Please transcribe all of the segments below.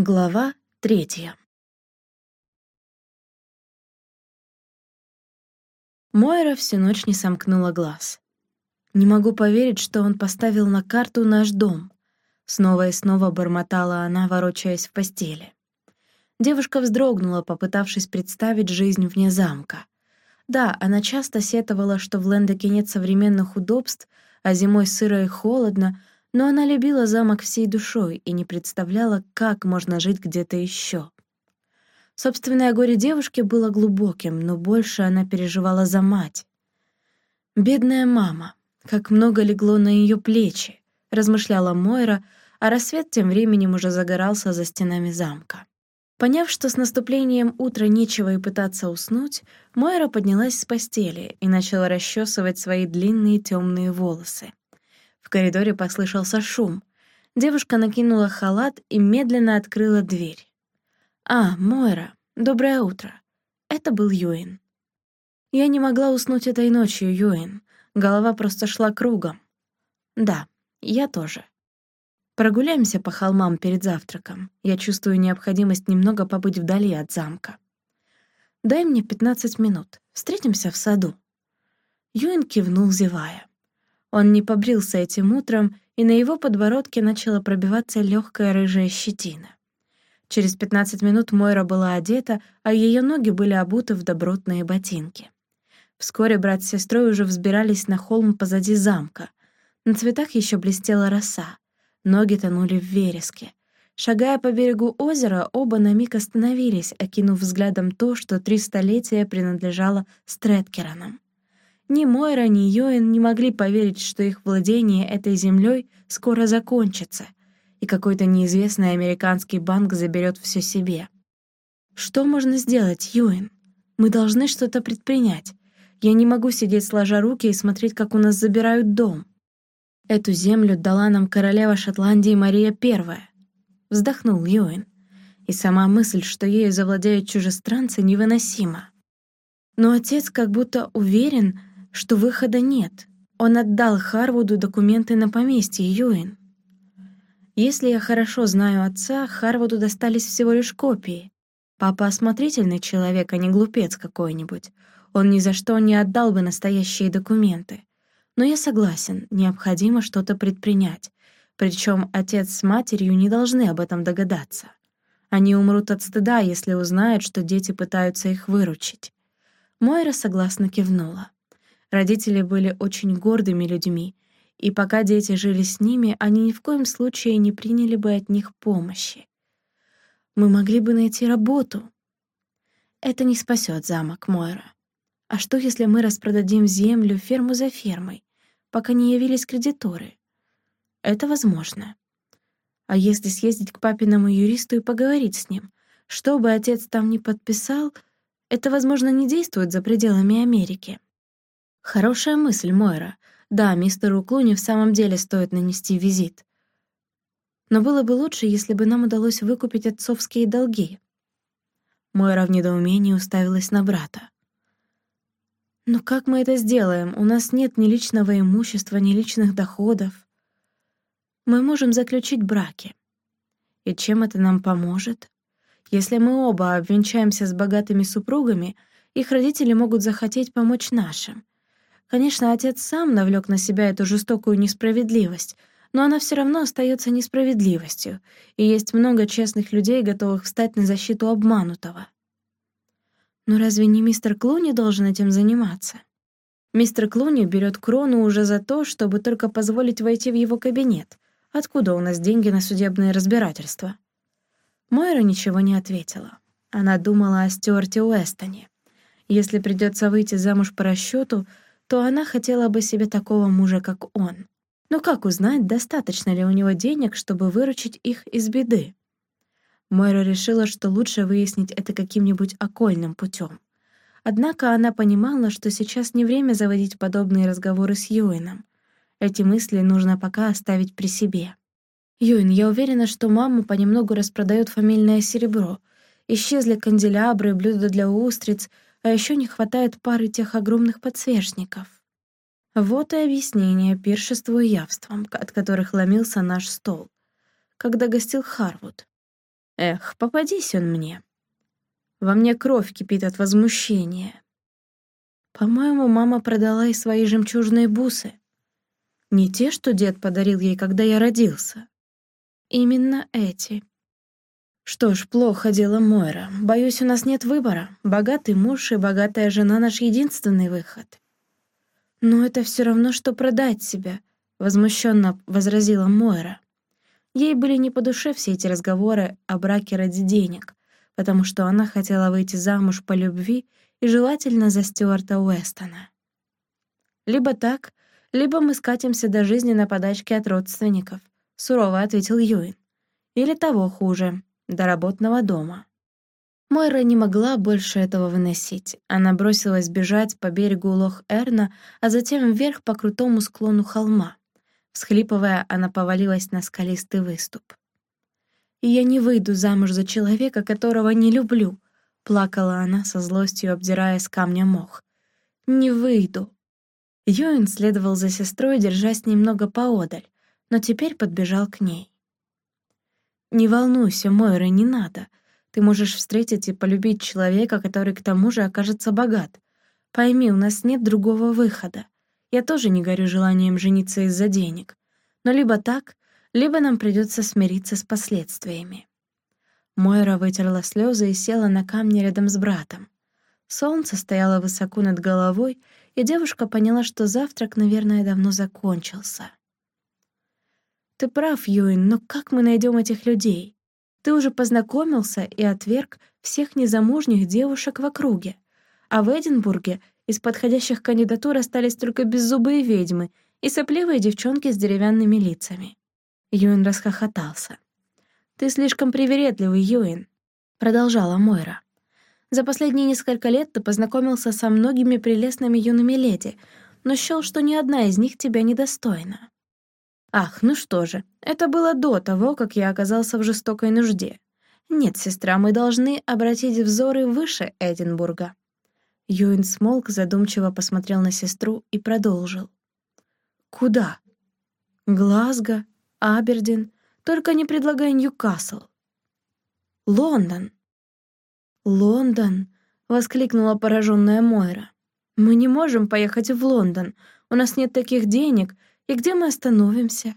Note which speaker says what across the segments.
Speaker 1: Глава третья. Мойра всю ночь не сомкнула глаз. Не могу поверить, что он поставил на карту наш дом. Снова и снова бормотала она, ворочаясь в постели. Девушка вздрогнула, попытавшись представить жизнь вне замка. Да, она часто сетовала, что в Лендеке нет современных удобств, а зимой сыро и холодно, но она любила замок всей душой и не представляла, как можно жить где-то еще. Собственное горе девушки было глубоким, но больше она переживала за мать. «Бедная мама, как много легло на ее плечи», — размышляла Мойра, а рассвет тем временем уже загорался за стенами замка. Поняв, что с наступлением утра нечего и пытаться уснуть, Мойра поднялась с постели и начала расчесывать свои длинные темные волосы. В коридоре послышался шум. Девушка накинула халат и медленно открыла дверь. «А, Мойра, доброе утро». Это был Юин. Я не могла уснуть этой ночью, Юин. Голова просто шла кругом. Да, я тоже. Прогуляемся по холмам перед завтраком. Я чувствую необходимость немного побыть вдали от замка. Дай мне пятнадцать минут. Встретимся в саду. Юин кивнул, зевая. Он не побрился этим утром, и на его подбородке начала пробиваться легкая рыжая щетина. Через 15 минут Мойра была одета, а ее ноги были обуты в добротные ботинки. Вскоре брат с сестрой уже взбирались на холм позади замка. На цветах еще блестела роса. Ноги тонули в вереске. Шагая по берегу озера, оба на миг остановились, окинув взглядом то, что три столетия принадлежало Стрэткеранам. Ни Мойра, ни Йоэн не могли поверить, что их владение этой землей скоро закончится, и какой-то неизвестный американский банк заберет все себе. Что можно сделать, Юэн? Мы должны что-то предпринять. Я не могу сидеть сложа руки и смотреть, как у нас забирают дом. Эту землю дала нам королева Шотландии Мария Первая. Вздохнул Юэн. И сама мысль, что ею завладеют чужестранцы, невыносима. Но отец как будто уверен, что выхода нет. Он отдал Харвуду документы на поместье Юин. Если я хорошо знаю отца, Харвуду достались всего лишь копии. Папа осмотрительный человек, а не глупец какой-нибудь. Он ни за что не отдал бы настоящие документы. Но я согласен, необходимо что-то предпринять. Причем отец с матерью не должны об этом догадаться. Они умрут от стыда, если узнают, что дети пытаются их выручить. Мойра согласно кивнула. Родители были очень гордыми людьми, и пока дети жили с ними, они ни в коем случае не приняли бы от них помощи. Мы могли бы найти работу. Это не спасет замок Мойра. А что, если мы распродадим землю ферму за фермой, пока не явились кредиторы? Это возможно. А если съездить к папиному юристу и поговорить с ним? Что бы отец там ни подписал, это, возможно, не действует за пределами Америки. Хорошая мысль, Мойра. Да, мистеру Клуни в самом деле стоит нанести визит. Но было бы лучше, если бы нам удалось выкупить отцовские долги. Мойра в недоумении уставилась на брата. «Но как мы это сделаем? У нас нет ни личного имущества, ни личных доходов. Мы можем заключить браки. И чем это нам поможет? Если мы оба обвенчаемся с богатыми супругами, их родители могут захотеть помочь нашим. Конечно, отец сам навлек на себя эту жестокую несправедливость, но она все равно остается несправедливостью, и есть много честных людей, готовых встать на защиту обманутого. Но разве не мистер Клуни должен этим заниматься? Мистер Клуни берет крону уже за то, чтобы только позволить войти в его кабинет. Откуда у нас деньги на судебное разбирательство? Мойра ничего не ответила. Она думала о Стюарте Уэстоне. Если придется выйти замуж по расчету, то она хотела бы себе такого мужа, как он. Но как узнать, достаточно ли у него денег, чтобы выручить их из беды? Мойра решила, что лучше выяснить это каким-нибудь окольным путем. Однако она понимала, что сейчас не время заводить подобные разговоры с Юином. Эти мысли нужно пока оставить при себе. «Юин, я уверена, что мама понемногу распродает фамильное серебро. Исчезли канделябры, блюда для устриц — а еще не хватает пары тех огромных подсвечников. Вот и объяснение пиршеству и явствам, от которых ломился наш стол, когда гостил Харвуд. Эх, попадись он мне. Во мне кровь кипит от возмущения. По-моему, мама продала и свои жемчужные бусы. Не те, что дед подарил ей, когда я родился. Именно эти. Что ж, плохо дело Мойра. Боюсь, у нас нет выбора. Богатый муж и богатая жена — наш единственный выход. Но это все равно, что продать себя, — возмущенно возразила Мойра. Ей были не по душе все эти разговоры о браке ради денег, потому что она хотела выйти замуж по любви и желательно за Стюарта Уэстона. Либо так, либо мы скатимся до жизни на подачке от родственников, сурово ответил Юин. Или того хуже, до работного дома. Мойра не могла больше этого выносить. Она бросилась бежать по берегу Лох-Эрна, а затем вверх по крутому склону холма. Всхлипывая, она повалилась на скалистый выступ. «И я не выйду замуж за человека, которого не люблю», — плакала она со злостью, обдирая с камня мох. «Не выйду». Йоин следовал за сестрой, держась немного поодаль, но теперь подбежал к ней. «Не волнуйся, Мойра, не надо. Ты можешь встретить и полюбить человека, который к тому же окажется богат. Пойми, у нас нет другого выхода. Я тоже не горю желанием жениться из-за денег. Но либо так, либо нам придется смириться с последствиями». Мойра вытерла слезы и села на камни рядом с братом. Солнце стояло высоко над головой, и девушка поняла, что завтрак, наверное, давно закончился. «Ты прав, Юин, но как мы найдем этих людей? Ты уже познакомился и отверг всех незамужних девушек в округе, а в Эдинбурге из подходящих кандидатур остались только беззубые ведьмы и сопливые девчонки с деревянными лицами». Юин расхохотался. «Ты слишком привередливый, Юин», — продолжала Мойра. За последние несколько лет ты познакомился со многими прелестными юными леди, но счёл, что ни одна из них тебя недостойна. Ах, ну что же, это было до того, как я оказался в жестокой нужде. Нет, сестра, мы должны обратить взоры выше Эдинбурга. Юин смолк, задумчиво посмотрел на сестру и продолжил. «Куда?» «Глазго, Абердин, только не предлагай Ньюкасл». «Лондон», «Лондон!» — воскликнула пораженная Мойра. «Мы не можем поехать в Лондон. У нас нет таких денег. И где мы остановимся?»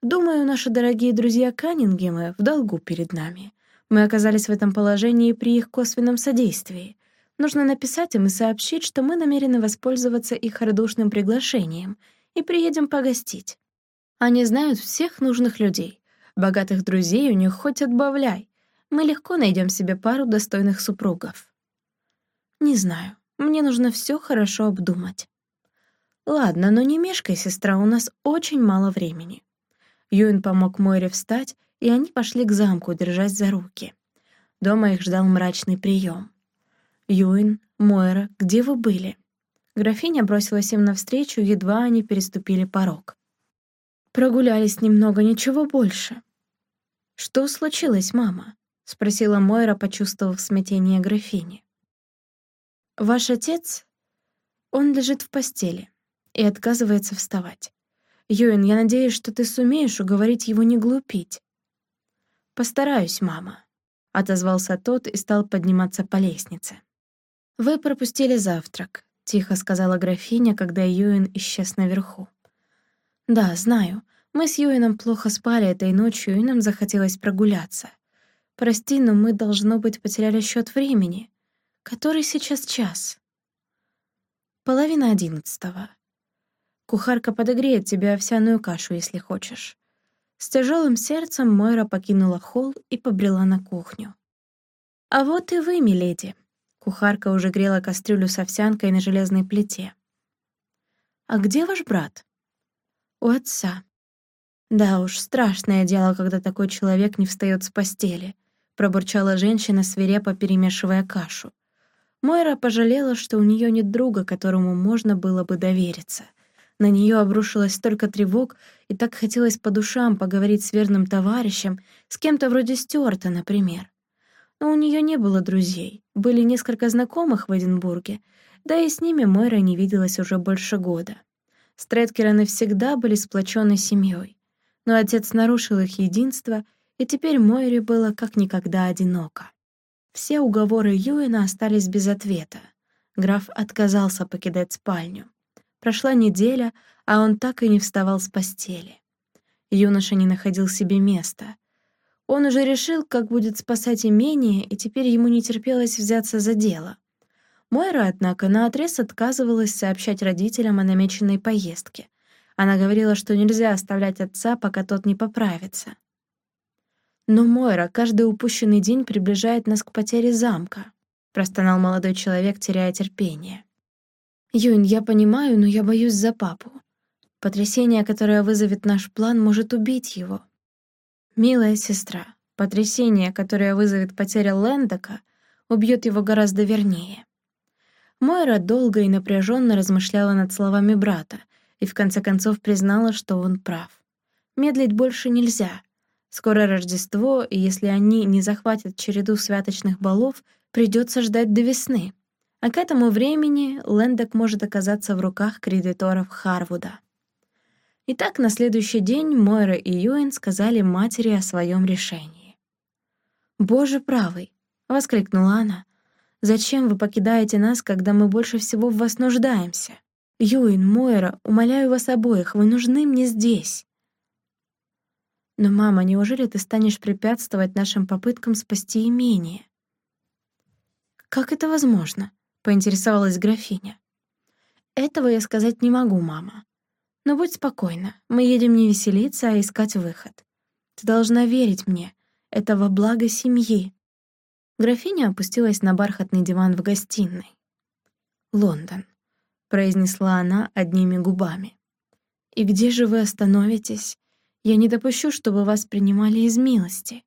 Speaker 1: «Думаю, наши дорогие друзья Каннингемы в долгу перед нами. Мы оказались в этом положении при их косвенном содействии. Нужно написать им и сообщить, что мы намерены воспользоваться их радушным приглашением и приедем погостить. Они знают всех нужных людей. Богатых друзей у них хоть отбавляй мы легко найдем себе пару достойных супругов. Не знаю, мне нужно все хорошо обдумать. Ладно, но не мешкай, сестра, у нас очень мало времени. Юин помог Мойре встать, и они пошли к замку, держась за руки. Дома их ждал мрачный прием. «Юин, Мойра, где вы были?» Графиня бросилась им навстречу, едва они переступили порог. «Прогулялись немного, ничего больше». «Что случилось, мама?» — спросила Мойра, почувствовав смятение графини. «Ваш отец, он лежит в постели и отказывается вставать. Юин, я надеюсь, что ты сумеешь уговорить его не глупить». «Постараюсь, мама», — отозвался тот и стал подниматься по лестнице. «Вы пропустили завтрак», — тихо сказала графиня, когда Юин исчез наверху. «Да, знаю. Мы с Юином плохо спали этой ночью, и нам захотелось прогуляться. Прости, но мы, должно быть, потеряли счет времени. Который сейчас час? Половина одиннадцатого. Кухарка подогреет тебе овсяную кашу, если хочешь. С тяжелым сердцем Мойра покинула холл и побрела на кухню. «А вот и вы, миледи!» Кухарка уже грела кастрюлю с овсянкой на железной плите. «А где ваш брат?» «У отца». «Да уж, страшное дело, когда такой человек не встает с постели пробурчала женщина, свирепо перемешивая кашу. Мойра пожалела, что у нее нет друга, которому можно было бы довериться. На нее обрушилось столько тревог, и так хотелось по душам поговорить с верным товарищем, с кем-то вроде Стюарта, например. Но у нее не было друзей, были несколько знакомых в Эдинбурге, да и с ними Мойра не виделась уже больше года. Стрэткерены всегда были сплоченной семьей, но отец нарушил их единство — и теперь Мойре было как никогда одиноко. Все уговоры Юэна остались без ответа. Граф отказался покидать спальню. Прошла неделя, а он так и не вставал с постели. Юноша не находил себе места. Он уже решил, как будет спасать имение, и теперь ему не терпелось взяться за дело. Мойра, однако, наотрез отказывалась сообщать родителям о намеченной поездке. Она говорила, что нельзя оставлять отца, пока тот не поправится. «Но, Мойра, каждый упущенный день приближает нас к потере замка», — простонал молодой человек, теряя терпение. «Юнь, я понимаю, но я боюсь за папу. Потрясение, которое вызовет наш план, может убить его. Милая сестра, потрясение, которое вызовет потеря Лэндока, убьет его гораздо вернее». Мойра долго и напряженно размышляла над словами брата и в конце концов признала, что он прав. Медлить больше нельзя. Скоро Рождество, и если они не захватят череду святочных балов, придется ждать до весны. А к этому времени Лэндок может оказаться в руках кредиторов Харвуда. Итак, на следующий день Мойра и Юэн сказали матери о своем решении. «Боже правый!» — воскликнула она. Зачем вы покидаете нас, когда мы больше всего в вас нуждаемся? Юин, Мойра, умоляю вас обоих, вы нужны мне здесь. Но, мама, неужели ты станешь препятствовать нашим попыткам спасти имение? Как это возможно? Поинтересовалась графиня. Этого я сказать не могу, мама. Но будь спокойна, мы едем не веселиться, а искать выход. Ты должна верить мне. Это во благо семьи. Графиня опустилась на бархатный диван в гостиной. «Лондон», — произнесла она одними губами. «И где же вы остановитесь? Я не допущу, чтобы вас принимали из милости».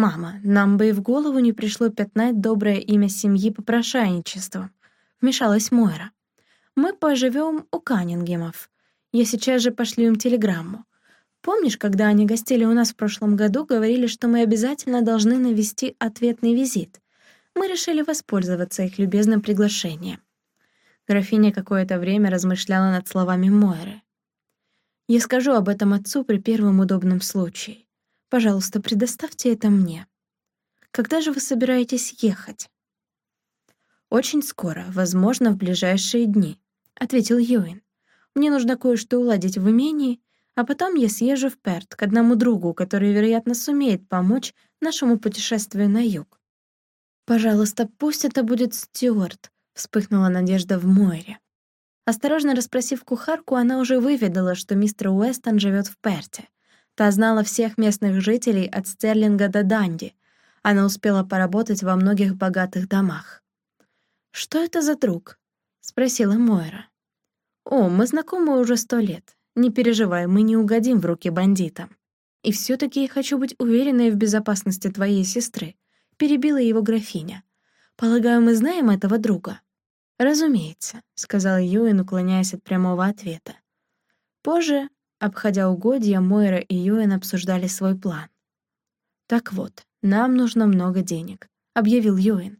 Speaker 1: «Мама, нам бы и в голову не пришло пятнать доброе имя семьи попрошайничеством», — вмешалась Мойра. «Мы поживем у Каннингемов. Я сейчас же пошлю им телеграмму. Помнишь, когда они гостили у нас в прошлом году, говорили, что мы обязательно должны навести ответный визит? Мы решили воспользоваться их любезным приглашением. Графиня какое-то время размышляла над словами Мойры. «Я скажу об этом отцу при первом удобном случае. Пожалуйста, предоставьте это мне. Когда же вы собираетесь ехать?» «Очень скоро, возможно, в ближайшие дни», — ответил Юин. «Мне нужно кое-что уладить в имении, а потом я съезжу в Перт к одному другу, который, вероятно, сумеет помочь нашему путешествию на юг. «Пожалуйста, пусть это будет Стюарт», — вспыхнула надежда в Мойре. Осторожно расспросив кухарку, она уже выведала, что мистер Уэстон живет в Перте. Та знала всех местных жителей от Стерлинга до Данди. Она успела поработать во многих богатых домах. «Что это за друг?» — спросила Мойра. «О, мы знакомы уже сто лет. Не переживай, мы не угодим в руки бандитам. И все таки я хочу быть уверенной в безопасности твоей сестры», — перебила его графиня. «Полагаю, мы знаем этого друга?» «Разумеется», — сказал Юэн, уклоняясь от прямого ответа. Позже, обходя угодья, Мойра и Юэн обсуждали свой план. «Так вот, нам нужно много денег», — объявил Юэн.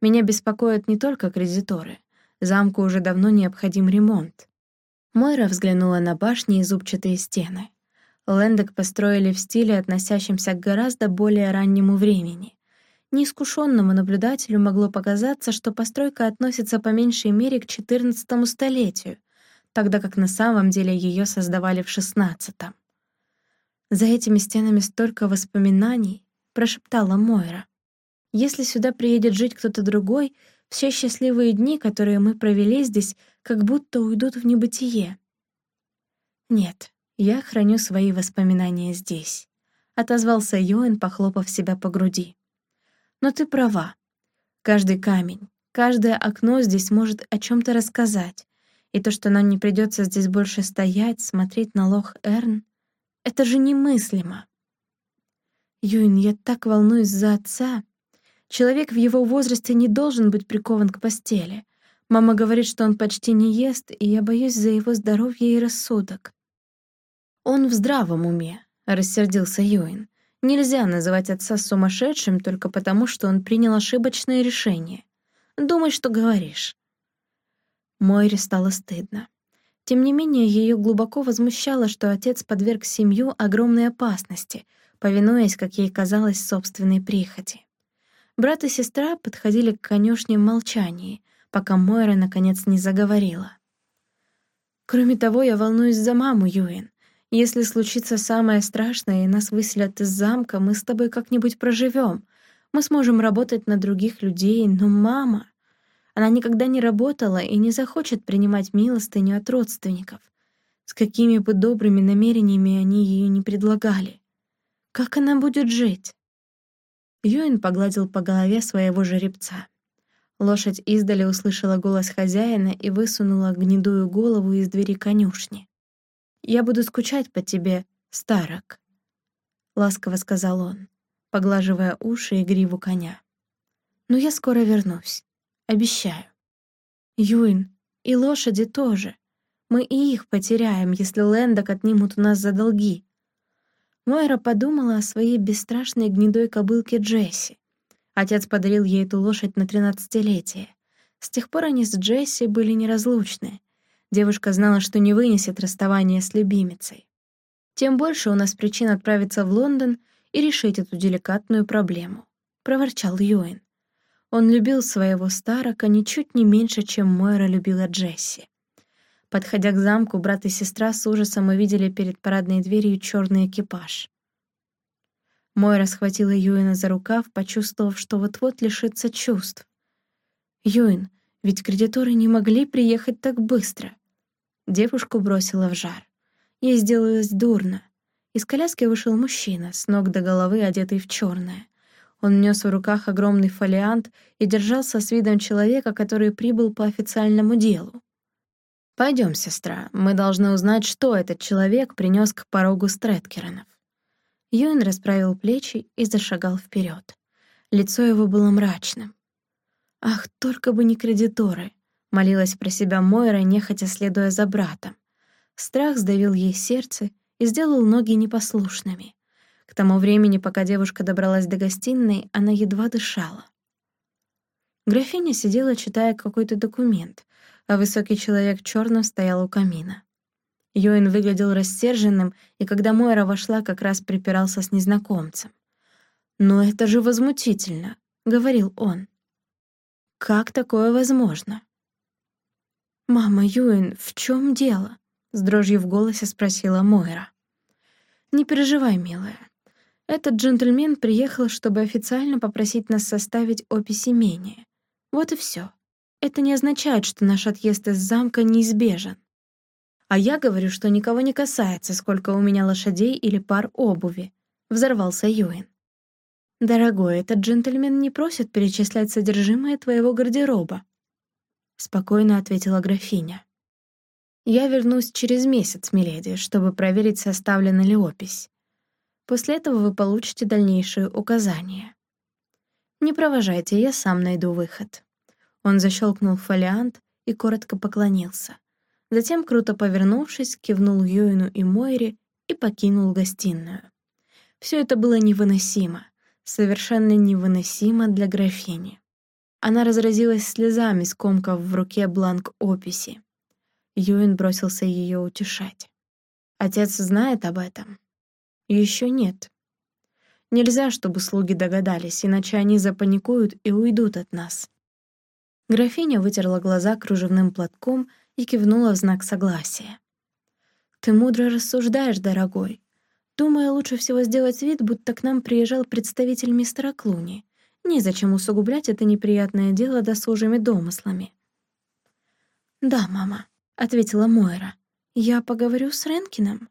Speaker 1: «Меня беспокоят не только кредиторы. Замку уже давно необходим ремонт. Мойра взглянула на башни и зубчатые стены. Лэндок построили в стиле, относящемся к гораздо более раннему времени. Неискушенному наблюдателю могло показаться, что постройка относится по меньшей мере к XIV столетию, тогда как на самом деле ее создавали в XVI. «За этими стенами столько воспоминаний», — прошептала Мойра. «Если сюда приедет жить кто-то другой, все счастливые дни, которые мы провели здесь, как будто уйдут в небытие. «Нет, я храню свои воспоминания здесь», — отозвался Йоэн, похлопав себя по груди. «Но ты права. Каждый камень, каждое окно здесь может о чем то рассказать, и то, что нам не придется здесь больше стоять, смотреть на лох Эрн, это же немыслимо». «Юин, я так волнуюсь за отца», Человек в его возрасте не должен быть прикован к постели. Мама говорит, что он почти не ест, и я боюсь за его здоровье и рассудок. «Он в здравом уме», — рассердился Юин. «Нельзя называть отца сумасшедшим только потому, что он принял ошибочное решение. Думай, что говоришь». Мойре стало стыдно. Тем не менее, ее глубоко возмущало, что отец подверг семью огромной опасности, повинуясь, как ей казалось, собственной прихоти. Брат и сестра подходили к конюшне в молчании, пока Мойра наконец не заговорила. «Кроме того, я волнуюсь за маму, Юин. Если случится самое страшное и нас выселят из замка, мы с тобой как-нибудь проживем. Мы сможем работать на других людей, но мама... Она никогда не работала и не захочет принимать милостыню от родственников. С какими бы добрыми намерениями они ее не предлагали. Как она будет жить? Юин погладил по голове своего жеребца. Лошадь издали услышала голос хозяина и высунула гнедую голову из двери конюшни. «Я буду скучать по тебе, старок», — ласково сказал он, поглаживая уши и гриву коня. «Но я скоро вернусь. Обещаю. Юин, и лошади тоже. Мы и их потеряем, если Лэндок отнимут у нас за долги. Мойра подумала о своей бесстрашной гнедой кобылке Джесси. Отец подарил ей эту лошадь на тринадцатилетие. С тех пор они с Джесси были неразлучны. Девушка знала, что не вынесет расставания с любимицей. Тем больше у нас причин отправиться в Лондон и решить эту деликатную проблему, — проворчал Юэн. Он любил своего старока ничуть не меньше, чем Мойра любила Джесси. Подходя к замку, брат и сестра с ужасом увидели перед парадной дверью черный экипаж. Мойра схватила Юина за рукав, почувствовав, что вот-вот лишится чувств. «Юин, ведь кредиторы не могли приехать так быстро». Девушку бросила в жар. Ей сделалось дурно. Из коляски вышел мужчина, с ног до головы одетый в черное. Он нес в руках огромный фолиант и держался с видом человека, который прибыл по официальному делу. Пойдем, сестра, мы должны узнать, что этот человек принес к порогу Стрэткеронов. Юэн расправил плечи и зашагал вперед. Лицо его было мрачным. «Ах, только бы не кредиторы!» — молилась про себя Мойра, нехотя следуя за братом. Страх сдавил ей сердце и сделал ноги непослушными. Тому времени, пока девушка добралась до гостиной, она едва дышала. Графиня сидела, читая какой-то документ, а высокий человек в черном стоял у камина. Йоин выглядел рассерженным, и когда Мойра вошла, как раз припирался с незнакомцем. «Но это же возмутительно», — говорил он. «Как такое возможно?» «Мама, Юин, в чем дело?» — с дрожью в голосе спросила Мойра. «Не переживай, милая. Этот джентльмен приехал, чтобы официально попросить нас составить опись имения. Вот и все. Это не означает, что наш отъезд из замка неизбежен. А я говорю, что никого не касается, сколько у меня лошадей или пар обуви. Взорвался Юин. «Дорогой, этот джентльмен не просит перечислять содержимое твоего гардероба», — спокойно ответила графиня. «Я вернусь через месяц, миледи, чтобы проверить, составлена ли опись. После этого вы получите дальнейшие указания. Не провожайте, я сам найду выход». Он защелкнул фолиант и коротко поклонился. Затем, круто повернувшись, кивнул Юину и Мойре и покинул гостиную. Все это было невыносимо, совершенно невыносимо для графини. Она разразилась слезами, скомкав в руке бланк описи. Юин бросился ее утешать. «Отец знает об этом?» «Еще нет. Нельзя, чтобы слуги догадались, иначе они запаникуют и уйдут от нас. Графиня вытерла глаза кружевным платком и кивнула в знак согласия. «Ты мудро рассуждаешь, дорогой. Думаю, лучше всего сделать вид, будто к нам приезжал представитель мистера Клуни. Незачем усугублять это неприятное дело досужими домыслами». «Да, мама», — ответила Мойра. «Я поговорю с Ренкином».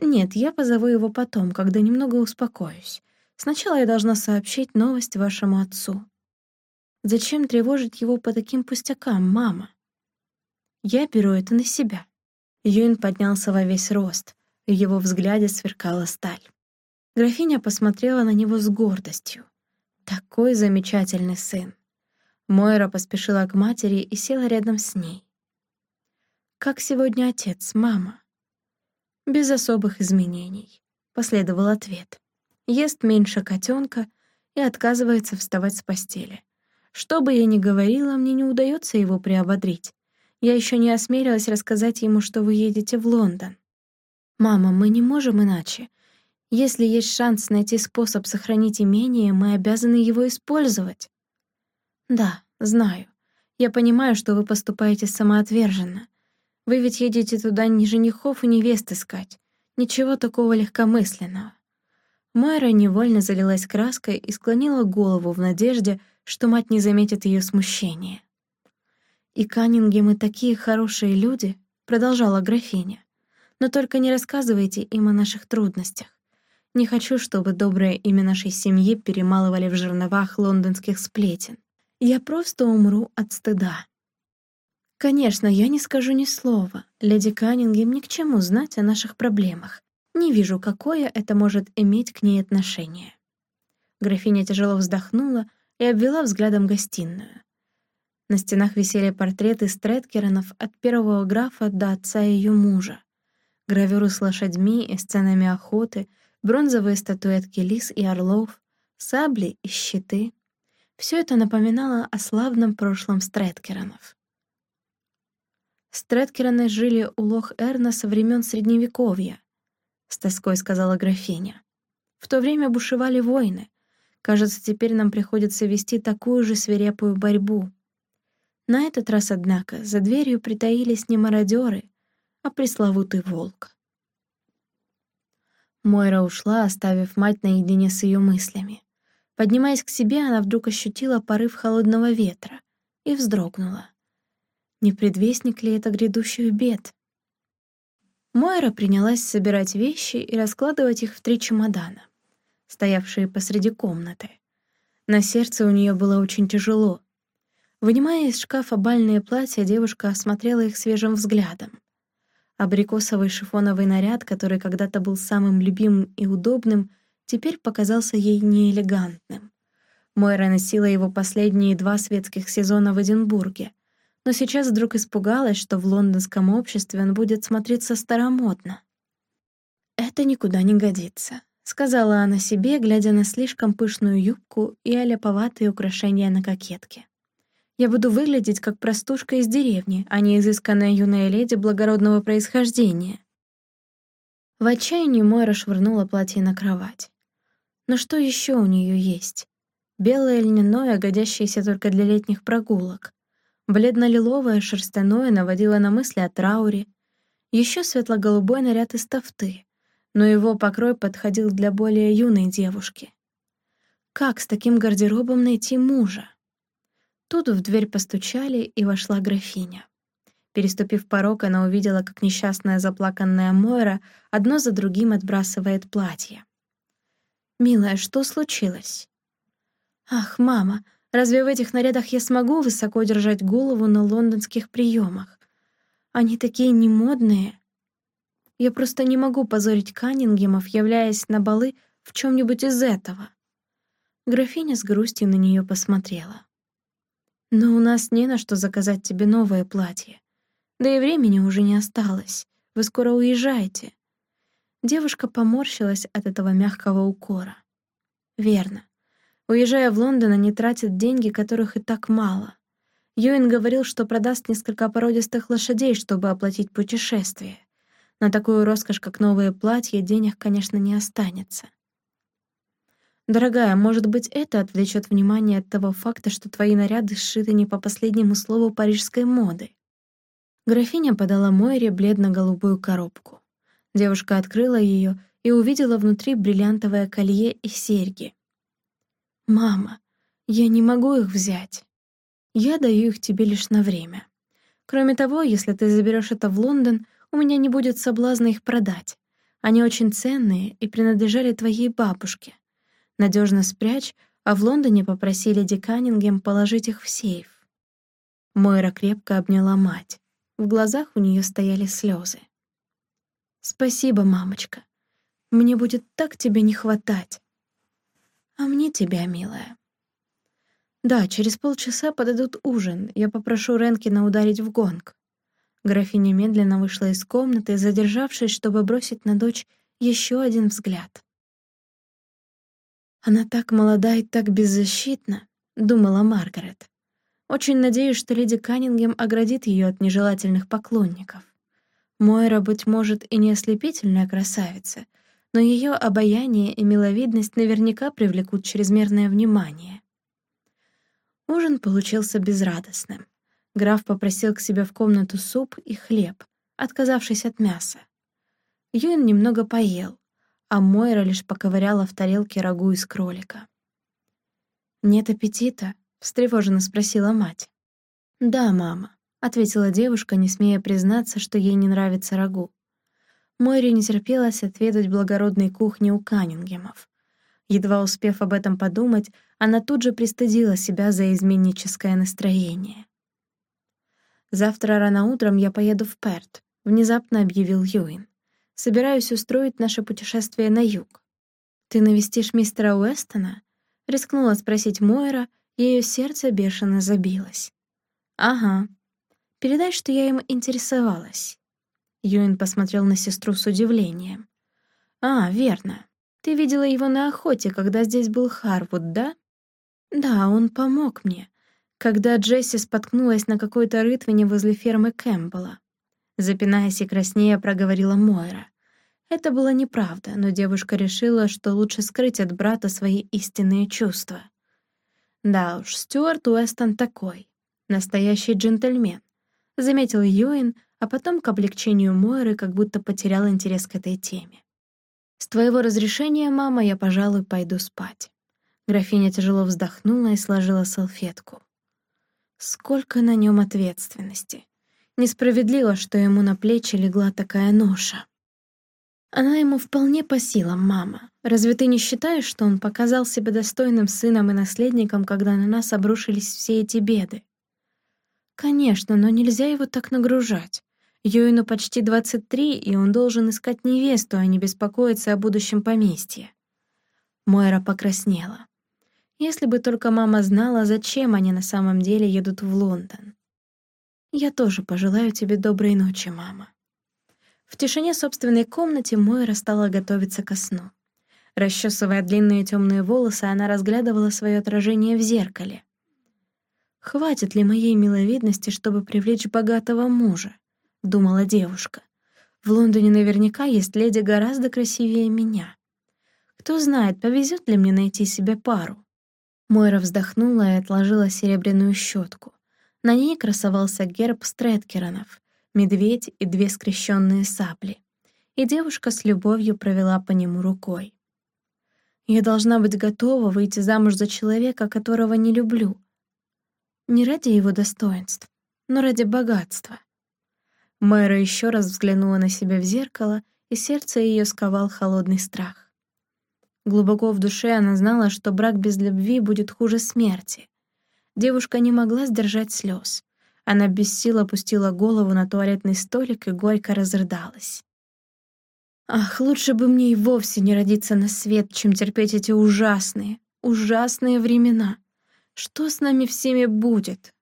Speaker 1: «Нет, я позову его потом, когда немного успокоюсь. Сначала я должна сообщить новость вашему отцу». Зачем тревожить его по таким пустякам, мама? Я беру это на себя. Юин поднялся во весь рост, в его взгляде сверкала сталь. Графиня посмотрела на него с гордостью. Такой замечательный сын. Мойра поспешила к матери и села рядом с ней. «Как сегодня отец, мама?» «Без особых изменений», — последовал ответ. Ест меньше котенка и отказывается вставать с постели. Что бы я ни говорила, мне не удается его приободрить. Я еще не осмелилась рассказать ему, что вы едете в Лондон. «Мама, мы не можем иначе. Если есть шанс найти способ сохранить имение, мы обязаны его использовать. Да, знаю. Я понимаю, что вы поступаете самоотверженно. Вы ведь едете туда не женихов и невест искать. Ничего такого легкомысленного. Майра невольно залилась краской и склонила голову в надежде, что мать не заметит ее смущения. «И Каннингемы такие хорошие люди», — продолжала графиня. «Но только не рассказывайте им о наших трудностях. Не хочу, чтобы доброе имя нашей семьи перемалывали в жерновах лондонских сплетен. Я просто умру от стыда». «Конечно, я не скажу ни слова. Леди Каннингем ни к чему знать о наших проблемах. Не вижу, какое это может иметь к ней отношение». Графиня тяжело вздохнула и обвела взглядом гостиную. На стенах висели портреты Стрэткеронов от первого графа до отца ее мужа. Гравюры с лошадьми и сценами охоты, бронзовые статуэтки лис и орлов, сабли и щиты. Все это напоминало о славном прошлом Стрэткеронов. Стрэткероны жили у Лох-Эрна со времен Средневековья, — с тоской сказала графиня. В то время бушевали войны. Кажется, теперь нам приходится вести такую же свирепую борьбу. На этот раз, однако, за дверью притаились не мародеры, а пресловутый волк. Мойра ушла, оставив мать наедине с ее мыслями. Поднимаясь к себе, она вдруг ощутила порыв холодного ветра и вздрогнула. Не предвестник ли это грядущих бед? Мойра принялась собирать вещи и раскладывать их в три чемодана, стоявшие посреди комнаты. На сердце у нее было очень тяжело. Вынимая из шкафа бальные платья, девушка осмотрела их свежим взглядом. Абрикосовый шифоновый наряд, который когда-то был самым любимым и удобным, теперь показался ей неэлегантным. Мойра носила его последние два светских сезона в Эдинбурге, но сейчас вдруг испугалась, что в лондонском обществе он будет смотреться старомодно. «Это никуда не годится», — сказала она себе, глядя на слишком пышную юбку и аляповатые украшения на кокетке. Я буду выглядеть как простушка из деревни, а не изысканная юная леди благородного происхождения. В отчаянии Мойра швырнула платье на кровать. Но что еще у нее есть? Белое льняное, годящееся только для летних прогулок. Бледно-лиловое шерстяное наводило на мысли о трауре. Еще светло-голубой наряд из тафты, но его покрой подходил для более юной девушки. Как с таким гардеробом найти мужа? Тут в дверь постучали, и вошла графиня. Переступив порог, она увидела, как несчастная заплаканная Мойра одно за другим отбрасывает платье. «Милая, что случилось?» «Ах, мама, разве в этих нарядах я смогу высоко держать голову на лондонских приемах? Они такие немодные. Я просто не могу позорить Каннингемов, являясь на балы в чем нибудь из этого». Графиня с грустью на нее посмотрела. Но у нас не на что заказать тебе новое платье. Да и времени уже не осталось. Вы скоро уезжаете. Девушка поморщилась от этого мягкого укора. Верно. Уезжая в Лондон, они тратят деньги, которых и так мало. Юин говорил, что продаст несколько породистых лошадей, чтобы оплатить путешествие. На такую роскошь, как новые платья, денег, конечно, не останется. «Дорогая, может быть, это отвлечет внимание от того факта, что твои наряды сшиты не по последнему слову парижской моды?» Графиня подала Мойре бледно-голубую коробку. Девушка открыла ее и увидела внутри бриллиантовое колье и серьги. «Мама, я не могу их взять. Я даю их тебе лишь на время. Кроме того, если ты заберешь это в Лондон, у меня не будет соблазна их продать. Они очень ценные и принадлежали твоей бабушке. Надежно спрячь, а в Лондоне попросили Диканингем положить их в сейф. Мойра крепко обняла мать. В глазах у нее стояли слезы. «Спасибо, мамочка. Мне будет так тебя не хватать. А мне тебя, милая». «Да, через полчаса подадут ужин. Я попрошу Ренкина ударить в гонг». Графиня медленно вышла из комнаты, задержавшись, чтобы бросить на дочь еще один взгляд. «Она так молода и так беззащитна», — думала Маргарет. «Очень надеюсь, что леди Каннингем оградит ее от нежелательных поклонников. Мойра, быть может, и не ослепительная красавица, но ее обаяние и миловидность наверняка привлекут чрезмерное внимание. Ужин получился безрадостным. Граф попросил к себе в комнату суп и хлеб, отказавшись от мяса. Юин немного поел, а Мойра лишь поковыряла в тарелке рагу из кролика. «Нет аппетита?» — встревоженно спросила мать. «Да, мама», — ответила девушка, не смея признаться, что ей не нравится рагу. Мойре не терпелось отведать благородной кухни у Каннингемов. Едва успев об этом подумать, она тут же пристыдила себя за изменническое настроение. «Завтра рано утром я поеду в Перт», — внезапно объявил Юин. «Собираюсь устроить наше путешествие на юг». «Ты навестишь мистера Уэстона?» — рискнула спросить Мойра, ее сердце бешено забилось. «Ага. Передай, что я им интересовалась». Юин посмотрел на сестру с удивлением. «А, верно. Ты видела его на охоте, когда здесь был Харвуд, да?» «Да, он помог мне, когда Джесси споткнулась на какой-то рытвине возле фермы Кэмпбелла». Запинаясь и краснея, проговорила Мойра. Это было неправда, но девушка решила, что лучше скрыть от брата свои истинные чувства. Да уж, Стюарт Уэстон такой. Настоящий джентльмен. Заметил Юин, а потом к облегчению Мойры как будто потерял интерес к этой теме. «С твоего разрешения, мама, я, пожалуй, пойду спать». Графиня тяжело вздохнула и сложила салфетку. Сколько на нем ответственности. Несправедливо, что ему на плечи легла такая ноша. Она ему вполне по силам, мама. Разве ты не считаешь, что он показал себя достойным сыном и наследником, когда на нас обрушились все эти беды? Конечно, но нельзя его так нагружать. Юину почти 23, и он должен искать невесту, а не беспокоиться о будущем поместье. Мойра покраснела. Если бы только мама знала, зачем они на самом деле едут в Лондон. Я тоже пожелаю тебе доброй ночи, мама. В тишине собственной комнаты Мойра стала готовиться ко сну. Расчесывая длинные темные волосы, она разглядывала свое отражение в зеркале. «Хватит ли моей миловидности, чтобы привлечь богатого мужа?» — думала девушка. «В Лондоне наверняка есть леди гораздо красивее меня. Кто знает, повезет ли мне найти себе пару?» Мойра вздохнула и отложила серебряную щетку. На ней красовался герб Стрэткеронов, медведь и две скрещенные сабли. И девушка с любовью провела по нему рукой. «Я должна быть готова выйти замуж за человека, которого не люблю. Не ради его достоинств, но ради богатства. Мэра еще раз взглянула на себя в зеркало, и сердце ее сковал холодный страх. Глубоко в душе она знала, что брак без любви будет хуже смерти. Девушка не могла сдержать слез. Она без сил опустила голову на туалетный столик и горько разрыдалась. «Ах, лучше бы мне и вовсе не родиться на свет, чем терпеть эти ужасные, ужасные времена. Что с нами всеми будет?»